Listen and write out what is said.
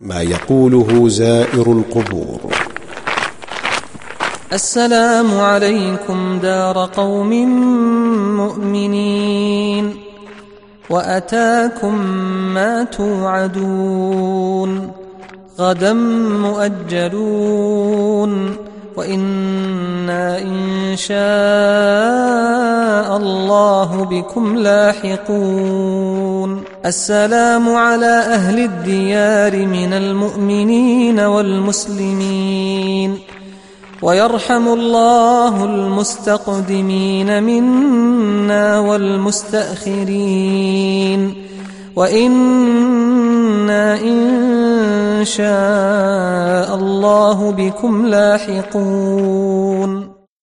ما يقوله زائر القبور. السلام عليكم دار قوم مؤمنين وأتاكم ما توعدون. غدا مؤجلون وإنا إن شاء الله بكم لاحقون. السلام على أهل الديار من المؤمنين والمسلمين. ويرحم الله المستقدمين منا والمستأخرين. وإنا إن شاء الله بكم لاحقون.